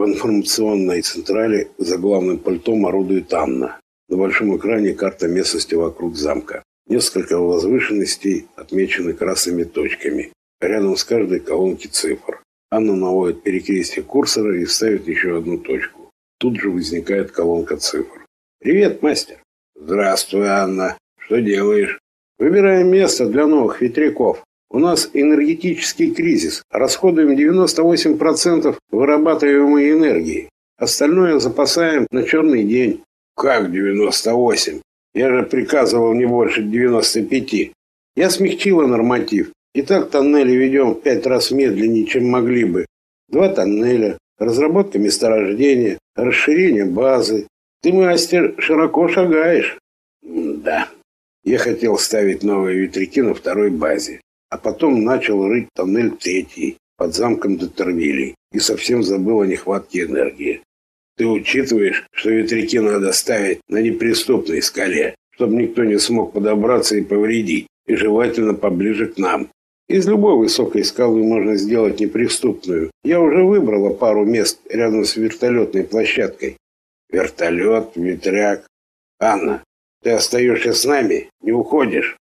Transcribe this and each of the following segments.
В информационной централе за главным пультом орудует Анна. На большом экране карта местности вокруг замка. Несколько возвышенностей отмечены красными точками. Рядом с каждой колонки цифр. Анна наводит перекрестие курсора и ставит еще одну точку. Тут же возникает колонка цифр. «Привет, мастер!» «Здравствуй, Анна! Что делаешь?» «Выбираем место для новых ветряков. У нас энергетический кризис. Расходуем 98% вырабатываемой энергии. Остальное запасаем на черный день. Как 98? Я же приказывал не больше 95. Я смягчила норматив. И так тоннели ведем в пять раз медленнее, чем могли бы. Два тоннеля, разработка месторождения, расширение базы. Ты, мастер, широко шагаешь. Да. Я хотел ставить новые ветряки на второй базе а потом начал рыть тоннель третий под замком Детервилей и совсем забыл о нехватке энергии. Ты учитываешь, что ветряки надо ставить на неприступной скале, чтобы никто не смог подобраться и повредить, и желательно поближе к нам. Из любой высокой скалы можно сделать неприступную. Я уже выбрала пару мест рядом с вертолетной площадкой. Вертолет, ветряк. Анна, ты остаешься с нами? Не уходишь?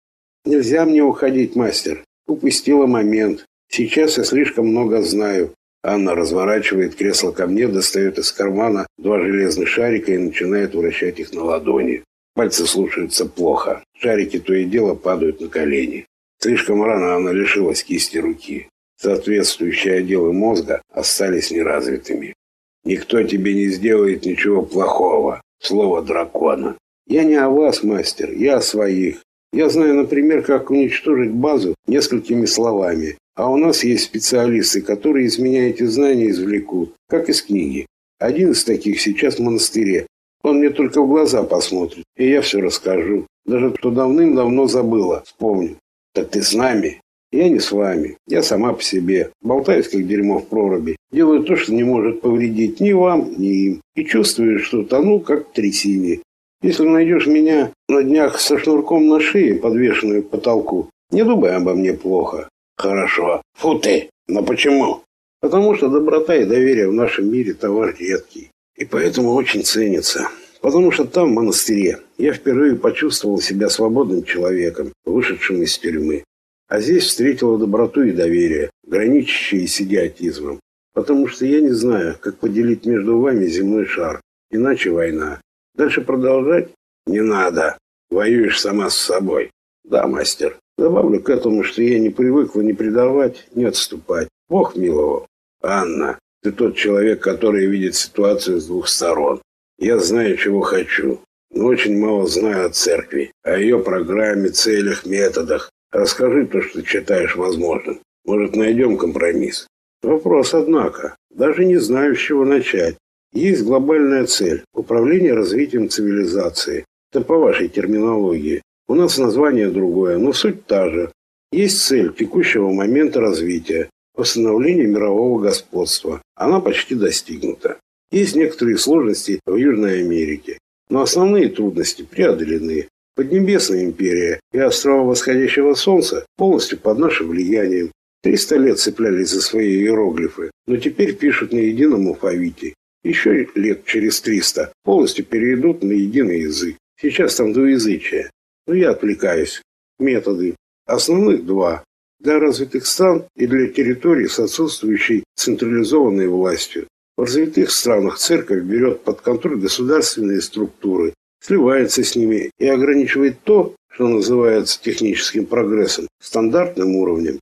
Нельзя мне уходить, мастер. Упустила момент. Сейчас я слишком много знаю. Анна разворачивает кресло ко мне, достает из кармана два железных шарика и начинает вращать их на ладони. Пальцы слушаются плохо. Шарики то и дело падают на колени. Слишком рано она лишилась кисти руки. Соответствующие отделы мозга остались неразвитыми. Никто тебе не сделает ничего плохого. Слово дракона. Я не о вас, мастер, я о своих. Я знаю, например, как уничтожить базу несколькими словами. А у нас есть специалисты, которые из меня эти знания извлекут, как из книги. Один из таких сейчас в монастыре. Он мне только в глаза посмотрит, и я все расскажу. Даже что давным-давно забыла, вспомню. Так ты с нами? Я не с вами. Я сама по себе. Болтаюсь, как дерьмо в проруби. Делаю то, что не может повредить ни вам, ни им. И чувствую, что тону, как в трясине. Если найдешь меня на днях со шнурком на шее, подвешенную к потолку, не думай обо мне плохо. Хорошо. Фу ты. Но почему? Потому что доброта и доверие в нашем мире товар редкий. И поэтому очень ценится. Потому что там, в монастыре, я впервые почувствовал себя свободным человеком, вышедшим из тюрьмы. А здесь встретила доброту и доверие, граничащие с идиотизмом. Потому что я не знаю, как поделить между вами земной шар. Иначе война. Дальше продолжать? Не надо. Воюешь сама с собой. Да, мастер. Добавлю к этому, что я не привыкла ни предавать, ни отступать. Бог миловал. Анна, ты тот человек, который видит ситуацию с двух сторон. Я знаю, чего хочу, но очень мало знаю о церкви, о ее программе, целях, методах. Расскажи то, что читаешь возможным. Может, найдем компромисс? Вопрос, однако. Даже не знаю, с чего начать. Есть глобальная цель – управление развитием цивилизации. Это по вашей терминологии. У нас название другое, но суть та же. Есть цель текущего момента развития – восстановление мирового господства. Она почти достигнута. Есть некоторые сложности в Южной Америке, но основные трудности преодолены. Поднебесная империя и острова восходящего солнца полностью под нашим влиянием. Триста лет цеплялись за свои иероглифы, но теперь пишут на едином алфавите еще лет через триста полностью перейдут на единый язык. Сейчас там двуязычие. Но я отвлекаюсь. Методы. Основных два. Для развитых стран и для территорий с отсутствующей централизованной властью. В развитых странах церковь берет под контроль государственные структуры, сливается с ними и ограничивает то, что называется техническим прогрессом, стандартным уровнем.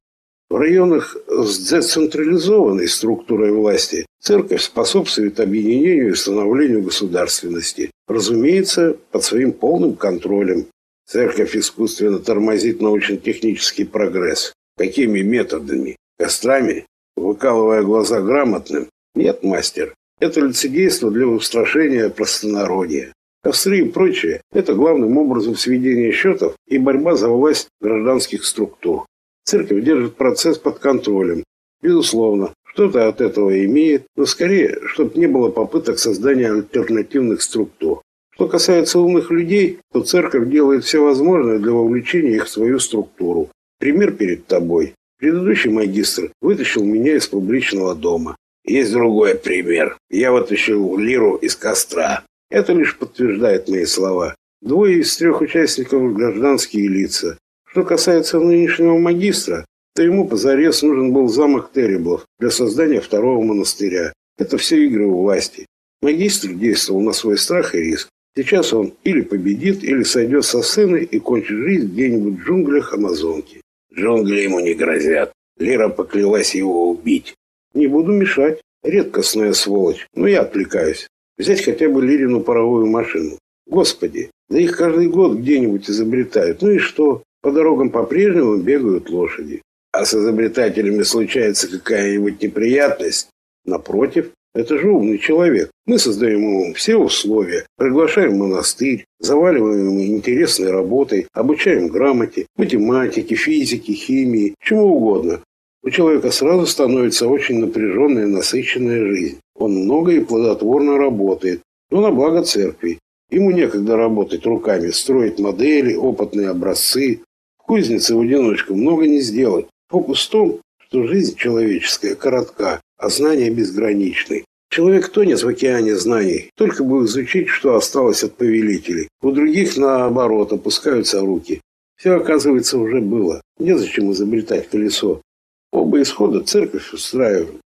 В районах с децентрализованной структурой власти церковь способствует объединению и становлению государственности, разумеется, под своим полным контролем. Церковь искусственно тормозит научно-технический прогресс. Какими методами? Кострами? Выкалывая глаза грамотным? Нет, мастер. Это лицедейство для устрашения простонародия. Костры и прочее – это главным образом сведение счетов и борьба за власть гражданских структур. Церковь держит процесс под контролем. Безусловно, что-то от этого имеет, но скорее, чтобы не было попыток создания альтернативных структур. Что касается умных людей, то церковь делает все возможное для вовлечения их в свою структуру. Пример перед тобой. Предыдущий магистр вытащил меня из публичного дома. Есть другой пример. Я вытащил лиру из костра. Это лишь подтверждает мои слова. Двое из трех участников гражданские лица. Что касается нынешнего магистра, то ему позарез нужен был замок Тереблов для создания второго монастыря. Это все игры у власти. Магистр действовал на свой страх и риск. Сейчас он или победит, или сойдет со сцены и кончит жизнь где-нибудь в джунглях Амазонки. Джунгли ему не грозят. Лера поклялась его убить. Не буду мешать. Редкостная сволочь. Но я отвлекаюсь. Взять хотя бы Лирину паровую машину. Господи, да их каждый год где-нибудь изобретают. Ну и что? По дорогам по-прежнему бегают лошади. А с изобретателями случается какая-нибудь неприятность. Напротив, это же умный человек. Мы создаем ему все условия, приглашаем в монастырь, заваливаем ему интересной работой, обучаем грамоте, математике, физике, химии, чему угодно. У человека сразу становится очень напряженная, насыщенная жизнь. Он много и плодотворно работает, но на благо церкви. Ему некогда работать руками, строить модели, опытные образцы. В кузнице в одиночку много не сделать. Фокус в том, что жизнь человеческая коротка, а знания безграничны. Человек тонет в океане знаний, только бы изучить, что осталось от повелителей. У других, наоборот, опускаются руки. Все, оказывается, уже было. Незачем изобретать колесо. Оба исхода церковь устраивает.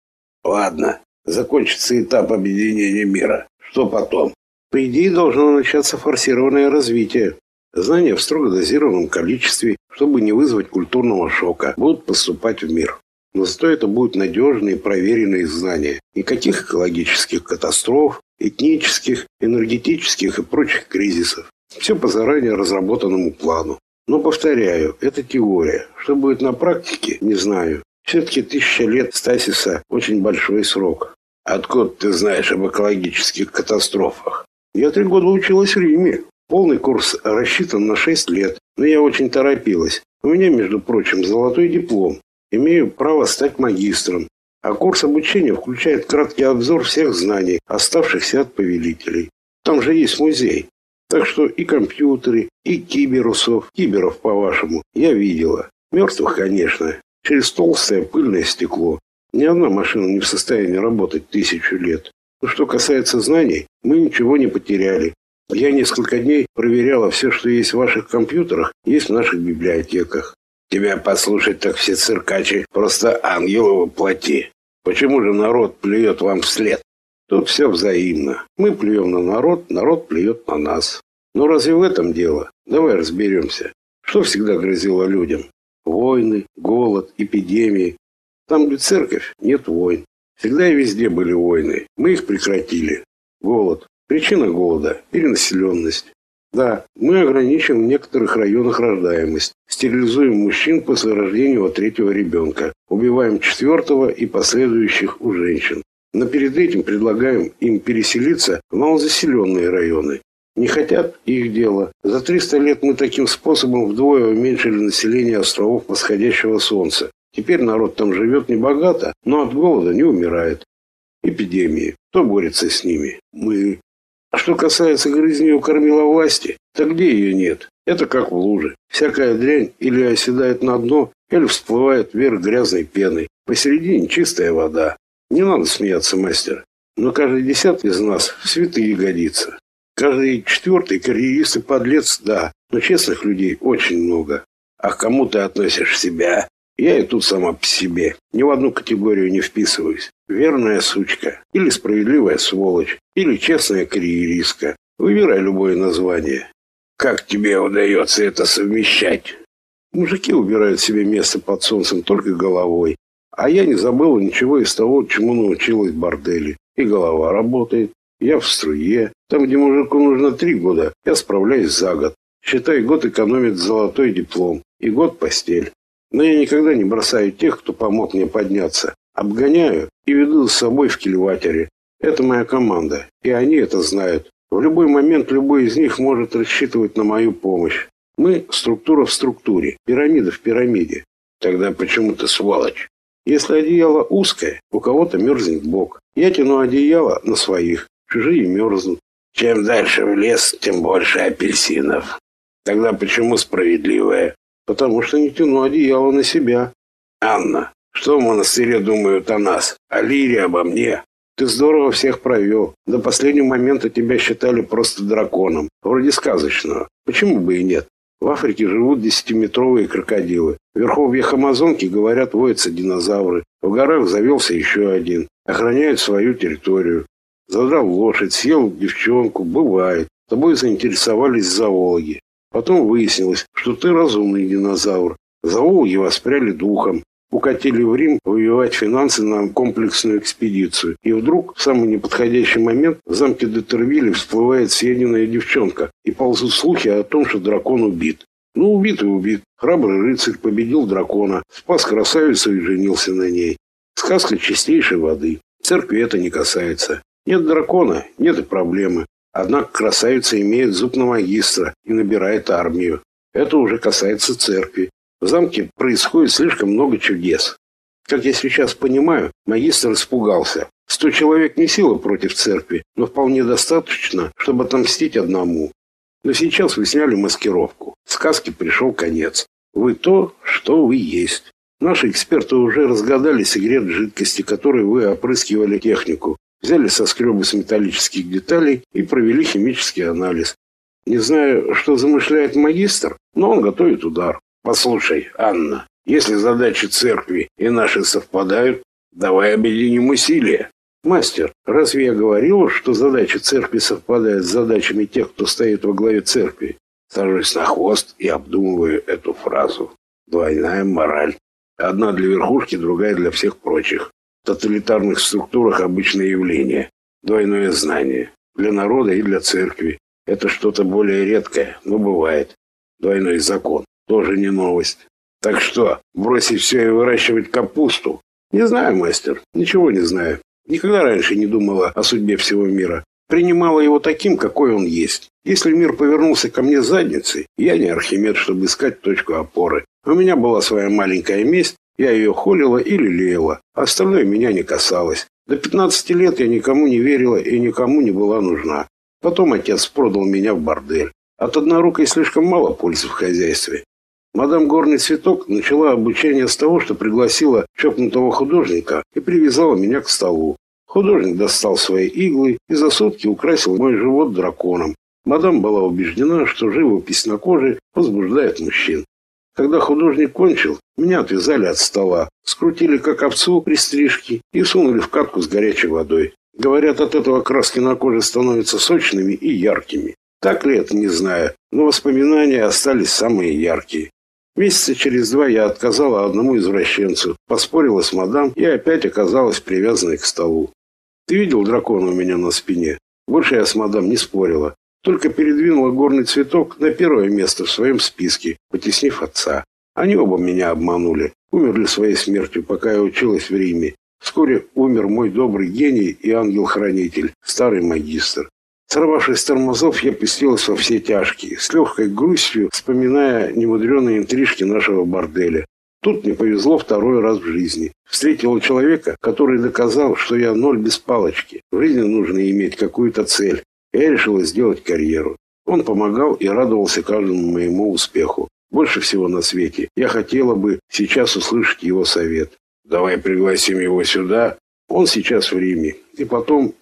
Ладно, закончится этап объединения мира. Что потом? По идее, должно начаться форсированное развитие. Знания в строго дозированном количестве, чтобы не вызвать культурного шока, будут поступать в мир. Но зато это будут надежные, проверенные знания. Никаких экологических катастроф, этнических, энергетических и прочих кризисов. Все по заранее разработанному плану. Но, повторяю, это теория. Что будет на практике, не знаю. Все-таки тысяча лет стасиса – очень большой срок. Откуда ты знаешь об экологических катастрофах? Я три года училась в Риме. Полный курс рассчитан на 6 лет, но я очень торопилась. У меня, между прочим, золотой диплом. Имею право стать магистром. А курс обучения включает краткий обзор всех знаний, оставшихся от повелителей. Там же есть музей. Так что и компьютеры, и киберусов, киберов, по-вашему, я видела. Мертвых, конечно, через толстое пыльное стекло. Ни одна машина не в состоянии работать тысячу лет. Но что касается знаний, мы ничего не потеряли. Я несколько дней проверяла все, что есть в ваших компьютерах, есть в наших библиотеках. Тебя послушать так все циркачи, просто ангелы плоти. Почему же народ плюет вам вслед? Тут все взаимно. Мы плюем на народ, народ плюет на нас. Но разве в этом дело? Давай разберемся. Что всегда грозило людям? Войны, голод, эпидемии. Там, где церковь, нет войн. Всегда и везде были войны. Мы их прекратили. Голод. Причина голода – перенаселенность. Да, мы ограничим в некоторых районах рождаемость. Стерилизуем мужчин после рождения третьего ребенка. Убиваем четвертого и последующих у женщин. Но перед этим предлагаем им переселиться в малозаселенные районы. Не хотят их дело. За 300 лет мы таким способом вдвое уменьшили население островов восходящего солнца. Теперь народ там живет небогато, но от голода не умирает. Эпидемии. Кто борется с ними? Мы. А что касается грызни у кормила власти, то где ее нет? Это как в луже. Всякая дрянь или оседает на дно, или всплывает вверх грязной пеной. Посередине чистая вода. Не надо смеяться, мастер. Но каждый десятый из нас святые годится. Каждый четвертый карьерист и подлец, да. Но честных людей очень много. А к кому ты относишь себя? Я и тут сама по себе. Ни в одну категорию не вписываюсь. Верная сучка. Или справедливая сволочь. Или честная карьеристка. Выбирай любое название. Как тебе удается это совмещать? Мужики убирают себе место под солнцем только головой. А я не забыла ничего из того, чему научилась в борделе. И голова работает. Я в струе. Там, где мужику нужно три года, я справляюсь за год. Считай, год экономит золотой диплом. И год постель. Но я никогда не бросаю тех, кто помог мне подняться. Обгоняю и веду с собой в кильватере. Это моя команда, и они это знают. В любой момент любой из них может рассчитывать на мою помощь. Мы – структура в структуре, пирамида в пирамиде. Тогда почему ты сволочь? Если одеяло узкое, у кого-то мерзнет бок. Я тяну одеяло на своих, чужие мерзнут. Чем дальше в лес, тем больше апельсинов. Тогда почему справедливое? Потому что не тяну одеяло на себя. Анна, Что в монастыре думают о нас? О Лире, обо мне? Ты здорово всех провел. До последнего момента тебя считали просто драконом. Вроде сказочного. Почему бы и нет? В Африке живут десятиметровые крокодилы. В верховьях Амазонки, говорят, водятся динозавры. В горах завелся еще один. Охраняют свою территорию. Задрал лошадь, съел девчонку. Бывает. Тобой заинтересовались зоологи. Потом выяснилось, что ты разумный динозавр. Зоологи воспряли духом укатили в Рим воевать финансы на комплексную экспедицию. И вдруг, в самый неподходящий момент, в замке Детервилля всплывает съеденная девчонка, и ползут слухи о том, что дракон убит. Ну, убит и убит. Храбрый рыцарь победил дракона, спас красавицу и женился на ней. Сказка чистейшей воды. Церкви это не касается. Нет дракона, нет и проблемы. Однако красавица имеет зуб на магистра и набирает армию. Это уже касается церкви. В замке происходит слишком много чудес. Как я сейчас понимаю, магистр испугался. Сто человек не сила против церкви, но вполне достаточно, чтобы отомстить одному. Но сейчас вы сняли маскировку. Сказке пришел конец. Вы то, что вы есть. Наши эксперты уже разгадали секрет жидкости, которой вы опрыскивали технику. Взяли соскребы с металлических деталей и провели химический анализ. Не знаю, что замышляет магистр, но он готовит удар. Послушай, Анна, если задачи церкви и наши совпадают, давай объединим усилия. Мастер, разве я говорил, что задачи церкви совпадают с задачами тех, кто стоит во главе церкви? Сажусь на хвост и обдумываю эту фразу. Двойная мораль. Одна для верхушки, другая для всех прочих. В тоталитарных структурах обычное явление. Двойное знание. Для народа и для церкви. Это что-то более редкое, но бывает. Двойной закон. Тоже не новость. Так что, бросить все и выращивать капусту? Не знаю, мастер, ничего не знаю. Никогда раньше не думала о судьбе всего мира. Принимала его таким, какой он есть. Если мир повернулся ко мне задницей, я не Архимед, чтобы искать точку опоры. У меня была своя маленькая месть, я ее холила или лелеяла. Остальное меня не касалось. До 15 лет я никому не верила и никому не была нужна. Потом отец продал меня в бордель. От однорукой слишком мало пользы в хозяйстве. Мадам Горный Цветок начала обучение с того, что пригласила чокнутого художника и привязала меня к столу. Художник достал свои иглы и за сутки украсил мой живот драконом. Мадам была убеждена, что живопись на коже возбуждает мужчин. Когда художник кончил, меня отвязали от стола, скрутили как овцу при стрижке и сунули в катку с горячей водой. Говорят, от этого краски на коже становятся сочными и яркими. Так ли это, не знаю, но воспоминания остались самые яркие. Месяца через два я отказала одному извращенцу, поспорила с мадам и опять оказалась привязанной к столу. Ты видел дракона у меня на спине? Больше я с мадам не спорила. Только передвинула горный цветок на первое место в своем списке, потеснив отца. Они оба меня обманули. Умерли своей смертью, пока я училась в Риме. Вскоре умер мой добрый гений и ангел-хранитель, старый магистр. Сорвавшись с тормозов, я пустилась во все тяжкие, с легкой грустью, вспоминая немудреные интрижки нашего борделя. Тут мне повезло второй раз в жизни. Встретила человека, который доказал, что я ноль без палочки. В жизни нужно иметь какую-то цель. Я решила сделать карьеру. Он помогал и радовался каждому моему успеху. Больше всего на свете я хотела бы сейчас услышать его совет. Давай пригласим его сюда. Он сейчас в Риме. И потом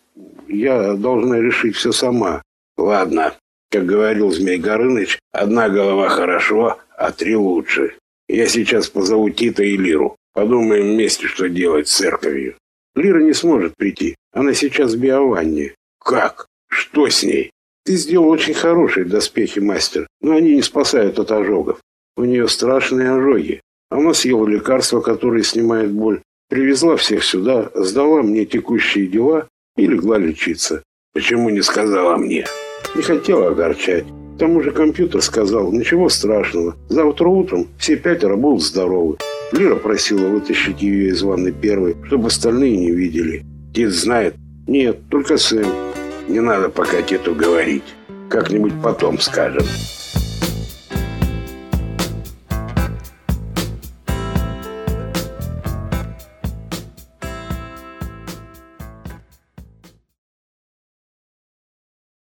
я должна решить все сама. Ладно, как говорил Змей Горыныч, одна голова хорошо, а три лучше. Я сейчас позову Тита и Лиру. Подумаем вместе, что делать с церковью. Лира не сможет прийти. Она сейчас в биованне. Как? Что с ней? Ты сделал очень хорошие доспехи, мастер, но они не спасают от ожогов. У нее страшные ожоги. Она съела лекарство, которое снимает боль. Привезла всех сюда, сдала мне текущие дела и легла лечиться. Почему не сказала мне? Не хотела огорчать. К тому же компьютер сказал, ничего страшного. Завтра утром все пятеро будут здоровы. Лира просила вытащить ее из ванны первой, чтобы остальные не видели. Дед знает? Нет, только Сэм. Не надо пока Тету говорить. Как-нибудь потом скажем.